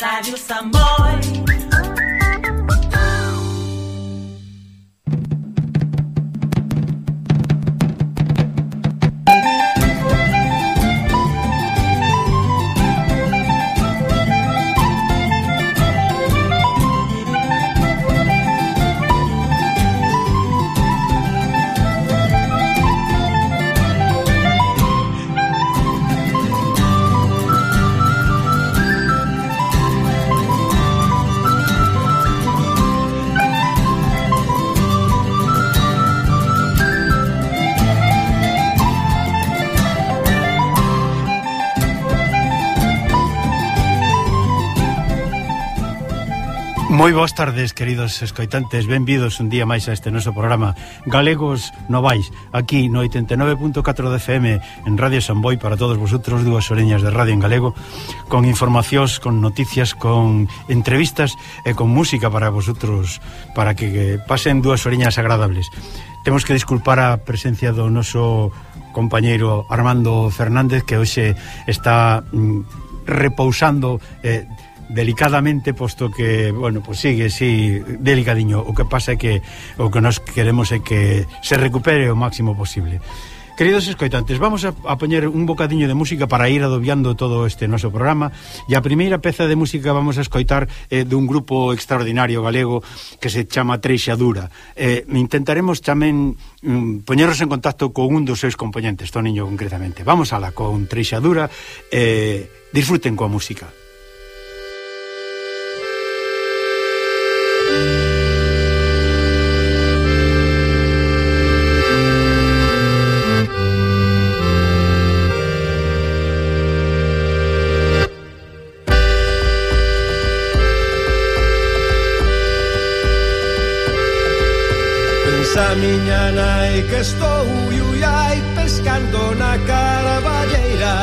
Rádio Samboy. Moi boas tardes, queridos escoitantes. Benvidos un día máis a este noso programa. Galegos Novais Aquí no 89.4 de FM En Radio Samboy para todos vosotros Duas oreñas de radio en galego Con informacións, con noticias, con entrevistas E con música para vosotros Para que pasen dúas oreñas agradables. Temos que disculpar a presencia do noso compañeiro Armando Fernández Que hoxe está mm, repousando... Eh, delicadamente posto que, bueno, pues sigue si sí, delicadiño. O que pasa é que o que nós queremos é que se recupere o máximo posible. Queridos escoitantes, vamos a, a poñer un bocadiño de música para ir adobiando todo este noso programa e a primeira peza de música vamos a escoitar eh, dun grupo extraordinario galego que se chama Treixadura. Eh, intentaremos tamén mm, poñernos en contacto con un dos seus componentes, Toniño concretamente. Vamos ala con Treixadura, e eh, disfruten coa música. nai que estou iuiai pescando na caraballeira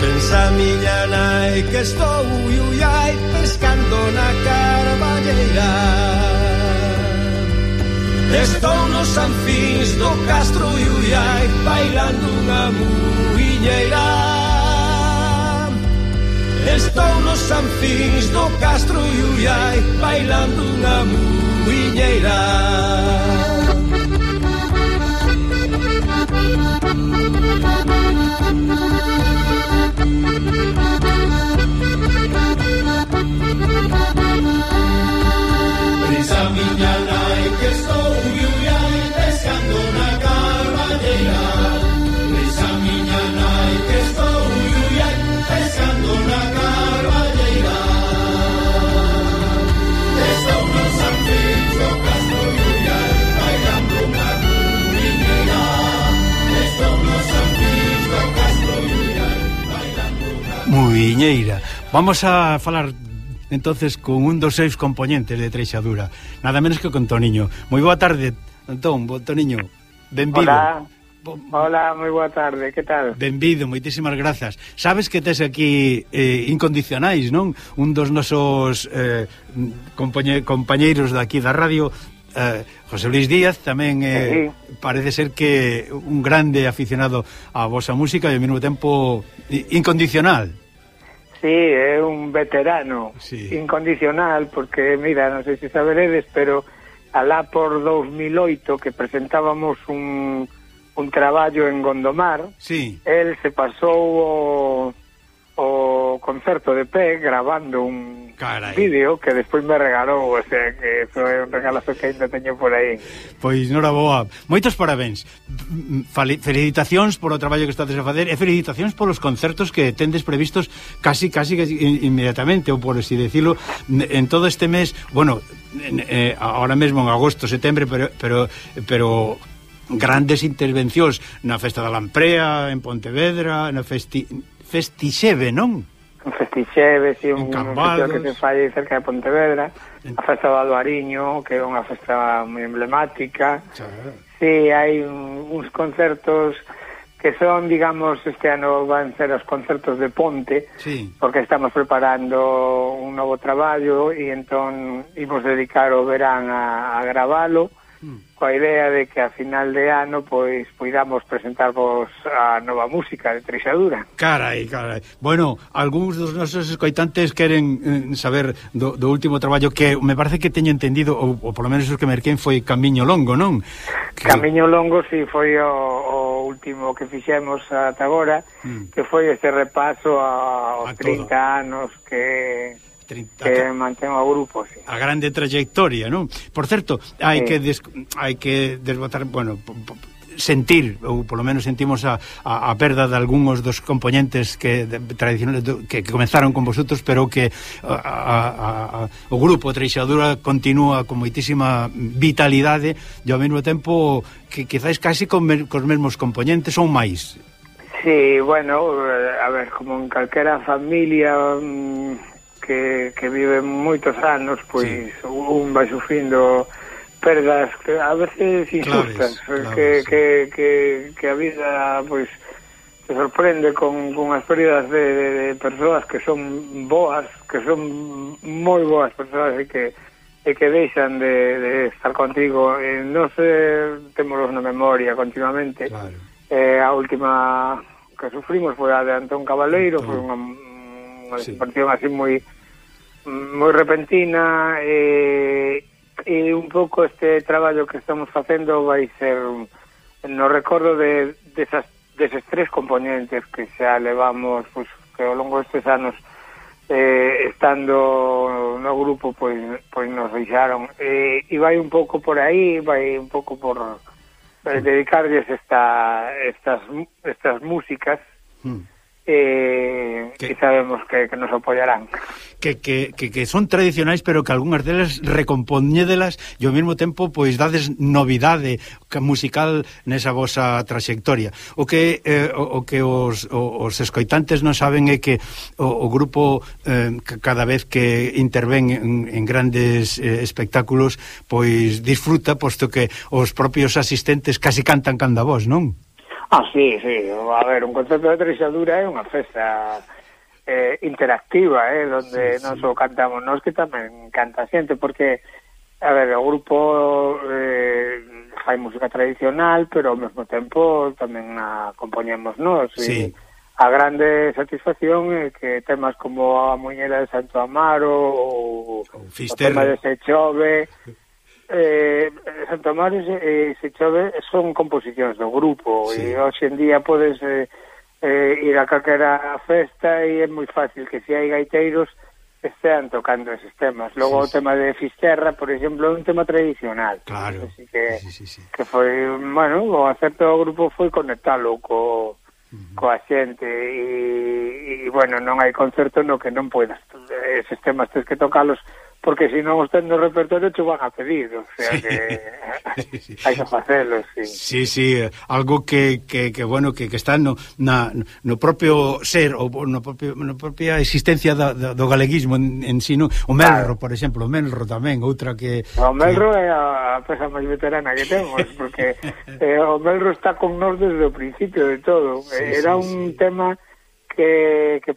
Pensa miña nai que estou iuiai pescando na caraballeira Estou nos sanfins do castro iuiai bailando unha muiñeira Estou nos sanfins do Castro e Ullai Bailando unha muiñeira Risa miña nai que estou Viñeira. Vamos a falar entonces con un dos seis componentes de Treixadura, nada menos que con Toniño. Moi boa tarde, Antón, bo, Toniño. Benvido. Hola. Hola, moi boa tarde, que tal? Benvido, moitísimas grazas Sabes que tes aquí eh, incondicionais, non? Un dos nosos eh, compañe, compañeiros daqui da radio eh, José Luis Díaz tamén eh, sí. parece ser que un grande aficionado á vosa música e ao mesmo tempo incondicional Sí, é un veterano sí. incondicional, porque, mira, non sei se saberedes, pero alá por 2008 que presentábamos un, un traballo en Gondomar, sí. el se pasou o, o o concerto de pé grabando un Carai. vídeo que despois me regalou, o sea, que foi un regalazo que ainda teño por aí. Pois, nora boa. Moitos parabéns. Felicitacións polo traballo que estades a facer e felicitacións polos concertos que tendes previstos casi, casi inmediatamente, ou por así decirlo, en todo este mes, bueno, en, eh, ahora mesmo en agosto, setembro, pero, pero, pero grandes intervencións na Festa da Lamprea, en Pontevedra, na Festi... Festixeve, non? un festixeve, si un, un festival que se fai cerca de Pontevedra, en... a festa do Alvariño, que é unha festa moi emblemática. Xa, sí, hai un, uns concertos que son, digamos, este ano van ser os concertos de Ponte, sí. porque estamos preparando un novo traballo e entón imos dedicar o verán a, a gravalo. Uh coa idea de que a final de ano pois poidamos presentarvos a nova música de Trexadura. Carai, carai. Bueno, algúns dos nosos escoitantes queren eh, saber do, do último traballo que me parece que teño entendido ou, ou polo menos os que merquén foi Camiño Longo, non? Que... Camiño Longo si sí, foi o, o último que fixemos ata agora, mm. que foi este repaso aos a 30 todo. anos que 30, que mantén o grupo, sí. A grande trayectoria, non? Por certo, hai sí. que des, hai que desbotar, bueno, po, po, sentir, ou polo menos sentimos a, a, a perda de algúns dos componentes que de, tradicionales do, que, que comenzaron con vosotros, pero que a, a, a, o grupo Treixadura continúa con moitísima vitalidade e ao mesmo tempo que quizáis casi con, cos mesmos componentes ou máis. Sí, bueno, a ver, como en calquera familia mmm que, que viven moitos anos, pois sí. un vai sufrindo perdas que a veces injustas, claves, claves, que, sí. que, que, que a vida pois te sorprende con, con as pérdidas de, de, de persoas que son boas, que son moi boas persoas e que e que deixan de, de estar contigo e non se temolos na memoria continuamente claro. eh, a última que sufrimos foi a de Antón Cabaleiro Antón. foi unha, unha sí. así moi moi repentina e, e un pouco este traballo que estamos facendo vai ser no recordo de, desas, deses tres componentes que xa levamos pois, que ao longo destes anos eh, estando no grupo pois, pois nos deixaron. Eh, e vai un pouco por aí vai un pouco por eh, dedicarles esta, estas, estas músicas. Mm eh, que, que sabemos que, que nos apoyarán. Que, que, que, que son tradicionais, pero que algunhas delas recompoñédelas e ao mesmo tempo pois dades novidade musical nesa vosa trayectoria. O que eh, o, o que os, o, os escoitantes non saben é que o, o grupo eh, cada vez que intervén en, en grandes eh, espectáculos pois disfruta, posto que os propios asistentes casi cantan canda vos, non? Ah, sí, sí, a ver, un concerto de trixadura é unha festa eh, interactiva, eh, donde sí, sí. non só cantamos nós, que tamén canta xente, porque, a ver, o grupo eh, fai música tradicional, pero ao mesmo tempo tamén a compoñemos nós, sí. e a grande satisfacción é que temas como a Muñera de Santo Amaro, ou o, o tema de Se Chove, Eh, eh, Santa Mares e eh, Se Chove son composicións do grupo sí. e hoxe en día podes eh, eh, ir a calquera festa e é moi fácil que se hai gaiteiros estean tocando esos temas. Logo sí, o tema de Fisterra, por exemplo, é un tema tradicional. Claro. Así que, sí, sí, sí. que foi, bueno, o acerto do grupo foi conectalo co, coa xente e, e bueno, non hai concerto no que non podas eses temas tens que tocalos porque se non os ten no repertorio te van a pedir, o sea sí. que sí, sí. hai que facelo, sí. Sí, sí, algo que, que, que bueno, que, que está no, na, no propio ser ou no propio no propia existencia da, da, do galeguismo en, en sino, o Melro, claro. por exemplo, o Melro tamén, outra que O Melro que... é a, pesa máis veterana que temos, porque eh, o Melro está con nós desde o principio de todo. Sí, eh, Era sí, un sí. tema que que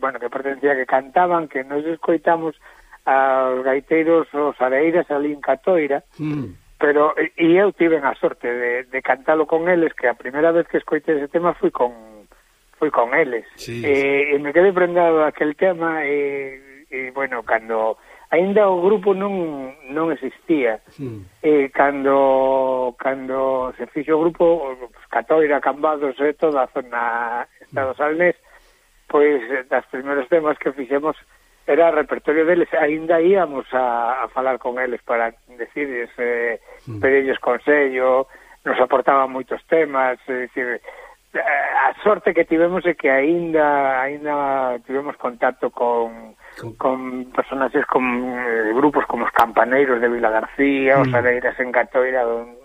bueno, que pertencía que cantaban, que nos escoitamos aos gaiteiros os areiras ali en Catoira, mm. pero e, e eu tiven a sorte de, de cantalo con eles, que a primeira vez que escoitei ese tema fui con fui con eles. Sí, e, sí. e me quedei prendado aquel tema e, e bueno, cando aínda o grupo non non existía. mm. E cando cando se fixo o grupo pues, Catoira, Cambados e toda a zona Estado Salnés, mm. pois das primeiros temas que fixemos era repertorio deles, ainda íamos a, a falar con eles para decirles, eh, mm. pedirles consello, nos aportaban moitos temas, é dicir, eh, a sorte que tivemos é que aínda aínda tivemos contacto con con, con personaxes con eh, grupos como os campaneiros de Vila García, mm. os hmm. Areiras en Catoira, don,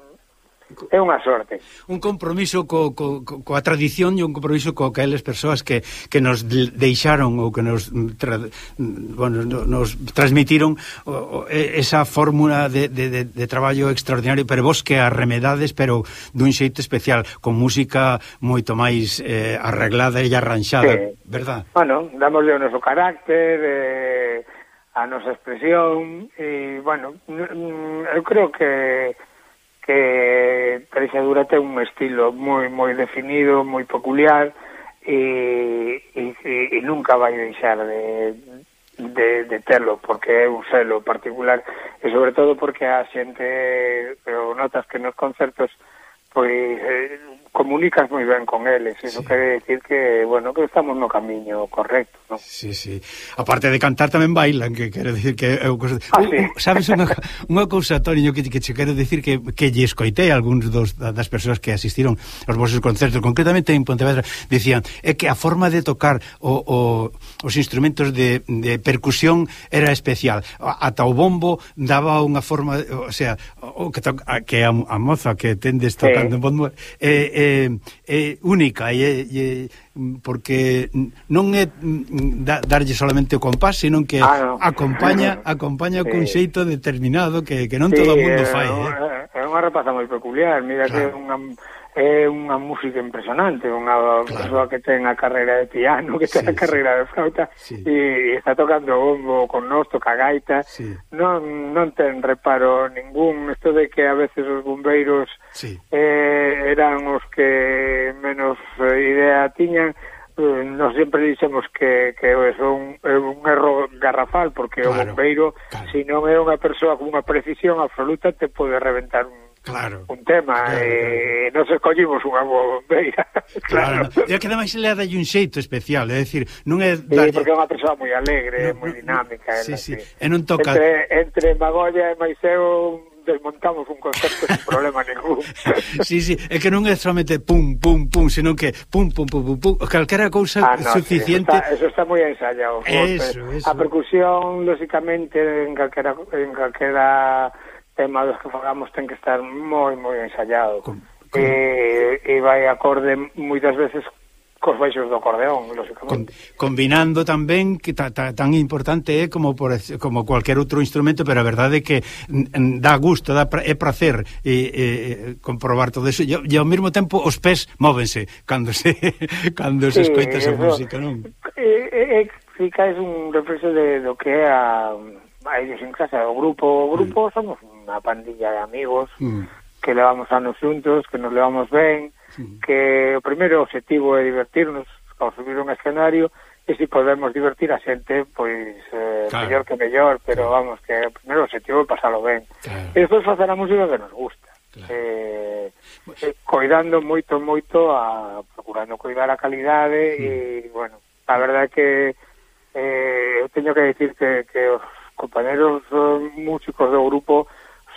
é unha sorte. Un compromiso co, co, co, coa tradición e un compromiso co que eles persoas que, que nos deixaron ou que nos mm, tra, mm, bueno, nos transmitiron o, o, esa fórmula de, de, de, de traballo extraordinario, pero vos que arremedades, pero dun xeito especial, con música moito máis eh, arreglada e arranxada, sí. verdad? Bueno, damosle o noso carácter, eh, a nosa expresión, e, bueno, eu creo que que Treixadura ten un estilo moi moi definido, moi peculiar e, e, e nunca vai deixar de, de, de telo porque é un selo particular e sobre todo porque a xente eh, o notas que nos concertos pois eh, comunicas moi ben con eles, eso sí. quere decir que, bueno, que estamos no camiño correcto, non? Sí, sí. Aparte de cantar tamén bailan, que quero decir que eu cosa... ah, uh, sí. Uh, sabes unha, unha cousa, Toniño, que, que che quero decir que que lle escoitei algúns dos das persoas que asistiron aos vosos concertos, concretamente en Pontevedra, dicían é que a forma de tocar o, o, os instrumentos de, de percusión era especial. Ata o bombo daba unha forma, o sea, o que, to, a, que a, a moza que tendes tocando sí. bombo, eh, eh é, é única e, é, e porque non é mm, da, darlle solamente o compás, senón que ah, no. acompaña acompaña sí. cun xeito determinado que, que non sí, todo o mundo fai. É, eh? é unha rapaza moi peculiar, mira claro. que é unha é unha música impresionante, unha claro. persoa que ten a carreira de piano, que ten sí, a carreira sí. de flauta sí. e está tocando bombo con nos, toca gaita. Sí. Non non ten reparo ningún isto de que a veces os bombeiros sí. eh, eran os que menos eh, idea tiñan eh, nos sempre dixemos que, que é un, é un erro garrafal porque claro, o bombeiro claro. se non é unha persoa con unha precisión absoluta te pode reventar un Claro. Un tema, claro, eh, claro. nos escollimos unha bombeira. Claro. claro. No. E que ademais le dai un xeito especial, é dicir, non é... Darlle... Porque é unha persoa moi alegre, no, moi dinámica. Sí, sí, e non toca... Entre, entre Magolla e Maiseu desmontamos un concepto sin problema ningún. sí, sí, é que non é solamente pum, pum, pum, senón que pum, pum, pum, pum, pum calquera cousa ah, no, suficiente. Sí, eso está, está moi ensayado. Eso, eso. A percusión, lóxicamente, en calquera, en calquera tema dos que falamos ten que estar moi, moi ensayado. Con, con... E, e vai acorde moitas veces cos baixos do acordeón, lógicamente. Con, combinando tamén que ta, ta, tan importante é como por como cualquier outro instrumento, pero a verdade é que dá gusto, dá pra, é placer e, e comprobar todo eso. E, e ao mesmo tempo os pés móvense cando se cando se sí, escoita esa música, non? É, é, é, é un reflexo de do que é a a idiosincrasia do grupo, o grupo mm. somos unha pandilla de amigos mm. que levamos anos xuntos, que nos levamos ben, mm. que o primeiro objetivo é divertirnos ao subir un escenario e se podemos divertir a xente, pois eh, claro. mellor que mellor, pero vamos, que o primeiro objetivo é pasalo ben. Claro. E despois facer a música que nos gusta. Claro. Eh, eh, coidando moito, moito, a, procurando coidar a calidade mm. e, bueno, a verdade que eh, eu teño que dicir que, que os compañeros músicos do grupo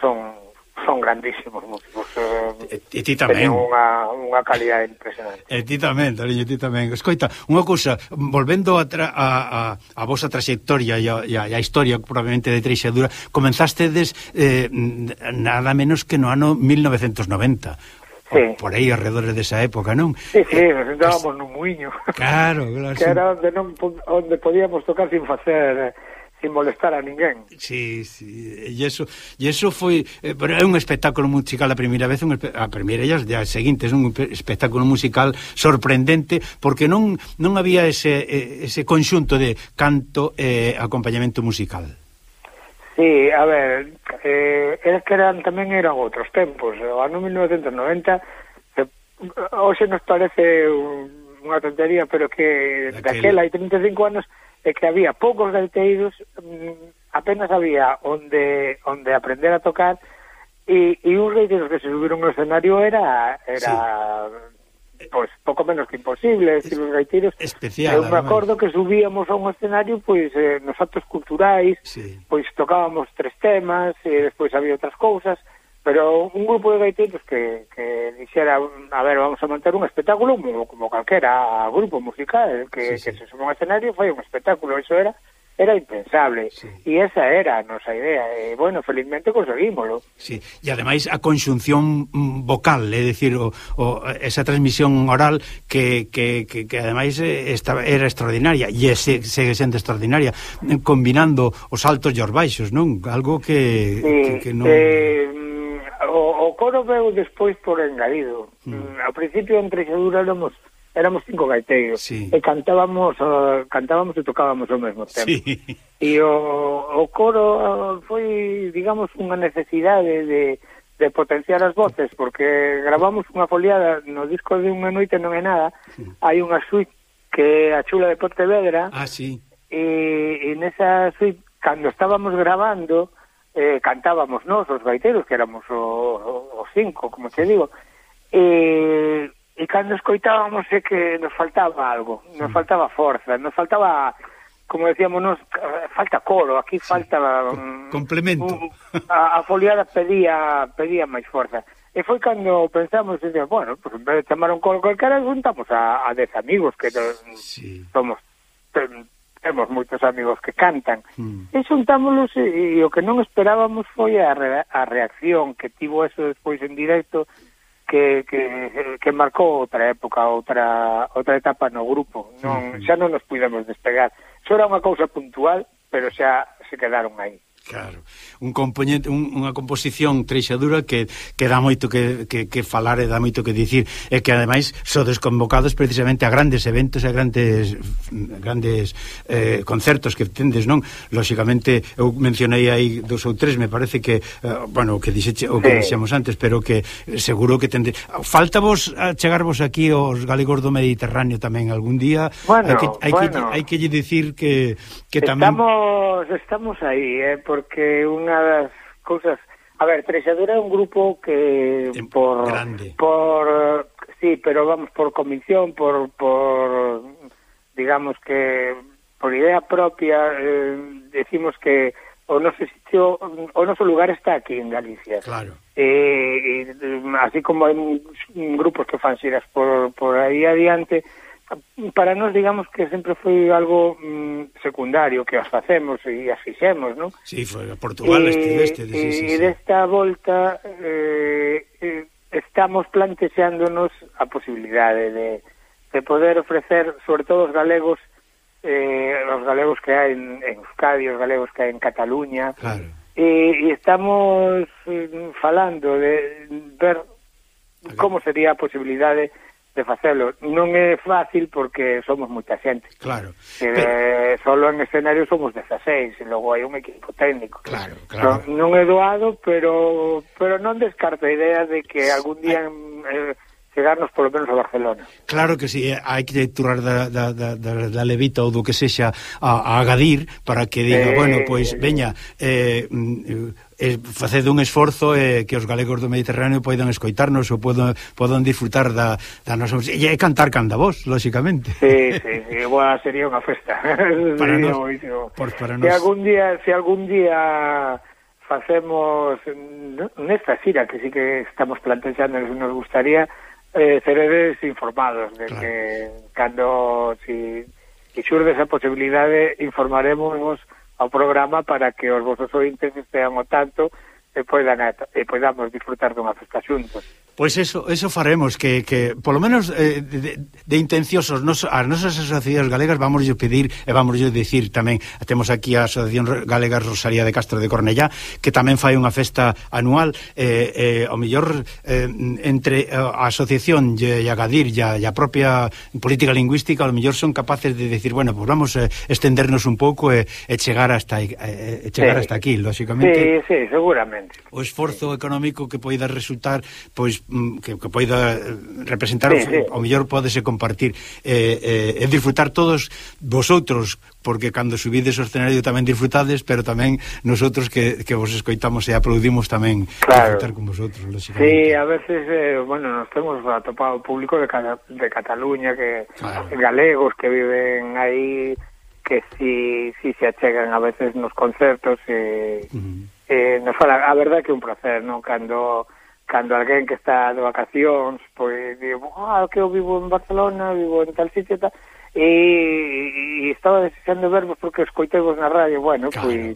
son son grandísimos músicos. Eh, e, e ti tamén. unha, unha calidade impresionante. E ti tamén, Toriño, ti tamén. Escoita, unha cousa, volvendo a, tra, a, a, a vosa trayectoria e a, e a, a historia probablemente de Treixadura, comenzastedes eh, nada menos que no ano 1990 sí. por aí arredores desa época, non? Sí, sí, eh, nos sentábamos es... nun muiño. Claro, claro. Que sí. era onde, non, onde podíamos tocar sin facer eh, sin molestar a ninguén. Sí, sí, e eso, e eso foi, eh, pero é un espectáculo musical a primeira vez, un, a primeira e as, as seguintes, un espectáculo musical sorprendente, porque non non había ese, ese conxunto de canto e eh, acompañamento musical. Sí, a ver, eh, es que eran, tamén eran outros tempos, o ano 1990, eh, hoxe nos parece unha tontería, pero que daquela, daquela hai 35 anos, é que había poucos gaiteiros, mm, apenas había onde onde aprender a tocar e, e uns gaiteiros que se subiron ao escenario era era sí. pois pouco menos que imposible, es, decir, os gaiteiros especial. Eu me acordo que subíamos a un escenario pois eh, nos actos culturais, sí. pois tocábamos tres temas e despois había outras cousas pero un grupo de gaiteiros que, que dixera, a ver, vamos a montar un espectáculo como, como calquera grupo musical que, sí, sí. que se sumou un escenario, foi un espectáculo, eso era era impensable, sí. e esa era a nosa idea, e bueno, felizmente conseguímoslo. Sí, e ademais a conxunción vocal, é dicir, o, o, esa transmisión oral que, que, que, que ademais eh, esta, era extraordinaria, e se, segue sendo extraordinaria, combinando os altos e os baixos, non? Algo que, sí, que, que non... Eh, coro veu despois por engadido. Mm. mm ao principio en Trexadura éramos éramos cinco gaiteiros sí. e cantábamos uh, cantábamos e tocábamos ao mesmo tempo. Sí. E o, o coro ah, foi, digamos, unha necesidade de, de potenciar as voces porque gravamos unha foliada no disco de unha noite non é nada. Hai unha suite que é a chula de Pontevedra. Ah, sí. E, e nesa suite cando estábamos grabando eh, cantábamos nós, os gaiteros, que éramos os cinco, como te digo, e, e cando escoitábamos é que nos faltaba algo, nos sí. faltaba forza, nos faltaba, como decíamos nos, falta coro, aquí sí. falta... Com complemento. Un, a, a foliada pedía, pedía máis forza. E foi cando pensamos, e bueno, pues, en vez de chamar un coro calquera, juntamos a, a dez amigos que sí. somos temos moitos amigos que cantan mm. e xuntámonos e, e o que non esperábamos foi a, re, a reacción que tivo eso despois en directo que, que, que marcou outra época, outra, outra etapa no grupo. Non, xa non nos pudemos despegar. Xo era unha cousa puntual, pero xa se quedaron aí. Claro, un componente un, unha composición treixadura que, que dá moito que, que, que falar e dá moito que dicir e que ademais so desconvocados precisamente a grandes eventos e a grandes grandes eh, concertos que tendes, non? Lóxicamente eu mencionei aí dos ou tres, me parece que eh, bueno, que dixeche o que dixemos antes, pero que seguro que tende falta vos a chegarvos aquí os galegos do Mediterráneo tamén algún día. Bueno, hai que hai bueno. que hai que dicir que que tamén Estamos estamos aí, eh, porque unha das cousas... A ver, Trexadura é un grupo que por grande. por sí, pero vamos por convicción, por por digamos que por idea propia eh, decimos que o noso sitio, o noso lugar está aquí en Galicia. Claro. Eh, eh así como hai grupos que fan xiras por por aí adiante, para nós digamos que sempre foi algo mm, secundario que as facemos e as fixemos, non? Si, sí, foi a Portugal e, estiveste, eh, sí, sí, eh, sí. desta volta eh, eh, estamos plantexándonos a posibilidade de, de poder ofrecer, sobre todo os galegos, eh, os galegos que hai en, en Euskadi, os galegos que hai en Cataluña, claro. e, e estamos falando de ver como sería a posibilidade de de facelo. Non é fácil porque somos moita xente. Claro. Que pero... Eh, solo en escenario somos 16, e logo hai un equipo técnico. Claro, claro. Non, non é doado, pero pero non descarto a idea de que algún día... Eh, chegarnos polo menos a Barcelona. Claro que sí, eh, hai que turar da, da, da, da levita ou do que sexa a, a agadir para que diga, eh, bueno, pois veña, eh, mm, eh eh, facede un esforzo eh, que os galegos do Mediterráneo poidan escoitarnos ou podan, podan disfrutar da, da nosa música. E cantar canda vos, lóxicamente. Sí, sí, sí. Boa, sería unha festa. Para sería nos, por, para nos. Se algún día, se algún día facemos nesta xira que sí que estamos plantexando nos gustaría eh, seredes informados de claro. que cando si, si xurde esa posibilidade informaremos vos ao programa para que os vosos ointes estean ao tanto e poidan, e poidamos disfrutar dunha festa xuntos. Pois eso, eso faremos que, que polo menos eh, de, de intenciosos nos, as nosas asociacións galegas vamos pedir e vamos dicir tamén temos aquí a Asociación Galega Rosaría de Castro de Cornellá que tamén fai unha festa anual eh, eh, o mellor eh, entre eh, a asociación e a Gadir e a, e a propia política lingüística o mellor son capaces de decir bueno, pues vamos a eh, estendernos un pouco e, eh, e chegar hasta eh, chegar sí. hasta aquí, lóxicamente. Sí, sí, seguramente. O esforzo económico que poida resultar pois Mm, que, que poida eh, representar sí, sí. o mellor podese compartir eh, eh, e disfrutar todos vosotros porque cando subides o escenario tamén disfrutades, pero tamén nosotros que, que vos escoitamos e aplaudimos tamén claro. disfrutar con vosotros. Sí, a veces, eh, bueno, nos temos atopado público de, de Cataluña, que claro. galegos que viven aí, que si, si se achegan a veces nos concertos e, eh, uh -huh. eh, nos fala, a verdade que é un placer, non? Cando cando alguén que está de vacacións, pois digo, ah, que eu vivo en Barcelona, vivo en tal sitio, tal, e, e estaba desexando vervos porque escoitei vos na radio, bueno, claro. pois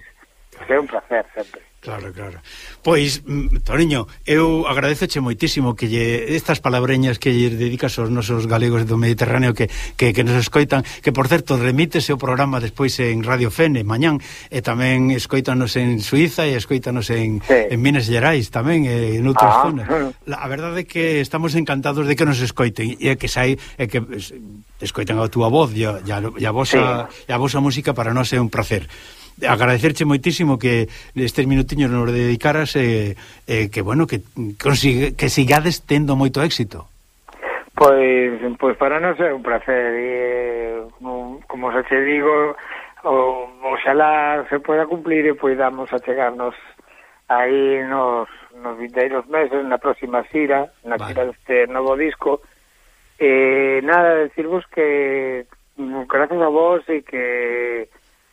Que é un placer sempre. Claro, claro. Pois, mm, Toriño, eu agradeceche moitísimo que lle estas palabreñas que lle dedicas aos nosos galegos do Mediterráneo que, que, que nos escoitan, que por certo remítese o programa despois en Radio Fene mañán, e tamén escoítanos en Suiza e escoítanos en, sí. en Minas Gerais tamén, e en outras ah. zonas. La, a verdade é que estamos encantados de que nos escoiten e que sai e que escoiten a túa voz e a, e a, vosa, sí. e a vosa música para nós é un placer agradecerche moitísimo que estes minutiños nos dedicaras e eh, eh, que, bueno, que, consigue, que sigades tendo moito éxito. Pois, pois para nós é un placer e, como se te digo o, oxalá se poda cumplir e poidamos achegarnos aí nos, nos vindeiros meses na próxima xira na vale. xira deste novo disco e nada, decirvos que mm, gracias a vos e que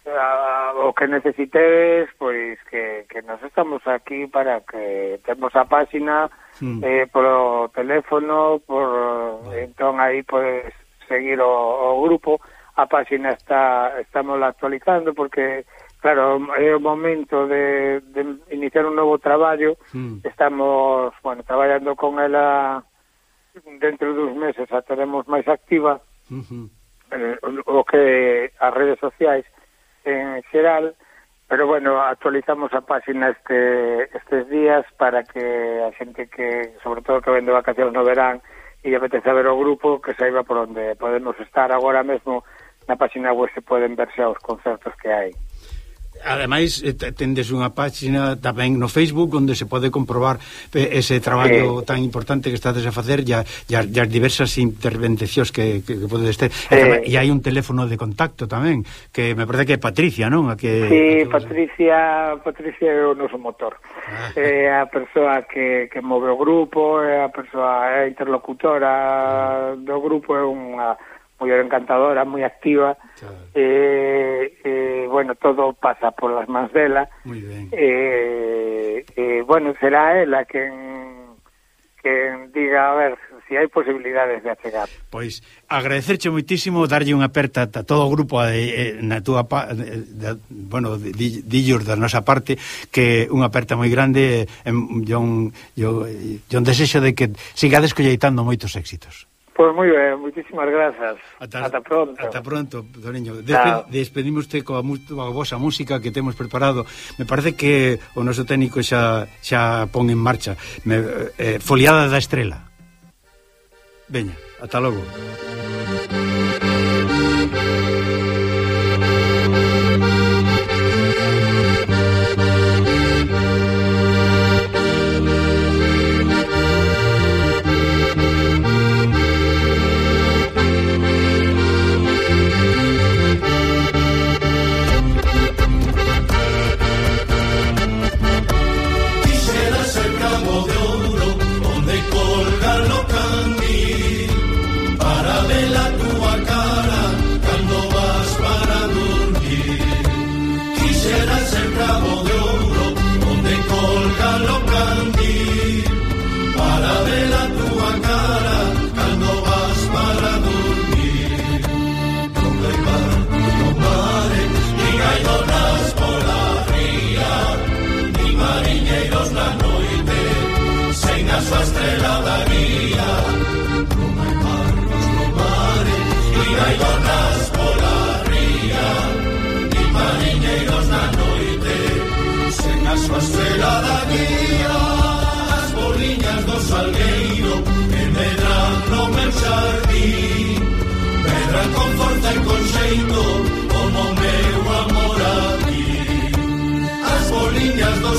a, o que necesites, pois que, que nos estamos aquí para que temos a páxina mm. eh, polo teléfono, por vale. entón aí podes seguir o, o grupo. A páxina está estamos actualizando porque claro, é o momento de, de iniciar un novo traballo. Mm. Estamos, bueno, traballando con ela dentro dos meses a teremos máis activa. Mm -hmm. eh, o, o que as redes sociais en xeral, pero bueno, actualizamos a páxina este, estes días para que a xente que, sobre todo que vende vacacións no verán, e apetece ver o grupo, que saiba por onde podemos estar agora mesmo na páxina web se poden verse os concertos que hai ademais eh, tendes unha páxina tamén no Facebook onde se pode comprobar eh, ese traballo sí. tan importante que estades a facer e as diversas intervencións que, que, que podedes ter sí. e hai un teléfono de contacto tamén que me parece que é Patricia, non? A que, sí, a que Patricia Patricia é o noso motor ah. é a persoa que, que move o grupo é a persoa é a interlocutora do grupo é unha moi encantadora, moi activa. Claro. Eh, eh, bueno, todo pasa por las mans dela. Eh, eh, bueno, será ela quen, que diga, a ver, se si hai posibilidades de achegar. Pois, agradecerche moitísimo, darlle unha aperta a todo o grupo de, eh, na túa, pa, eh, de, de, bueno, dillos da nosa parte, que unha aperta moi grande, eh, e un, yo, yo, yo desexo de que sigades colleitando moitos éxitos. Pois moi ben, moitísimas grazas. Ata, ata pronto. Ata pronto, doniño. Despe, despedimos coa, coa vosa música que temos preparado. Me parece que o noso técnico xa, xa pon en marcha. Me, eh, eh foliada da estrela. Veña, ata logo.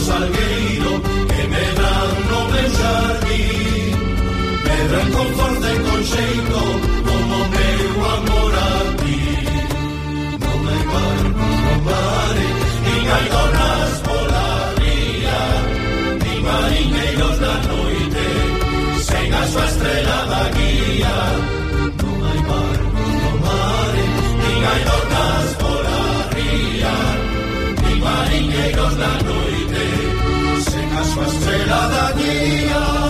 salgueiro que me dan no pensar ti. Medran con forza e con xeito como meu amor a ti. Non me mar, non mare nin hai donas pola ría nin marineiros da noite sen a súa estrela da guía non me mar, non mare nin hai donas da noite Sen a súa estrela da día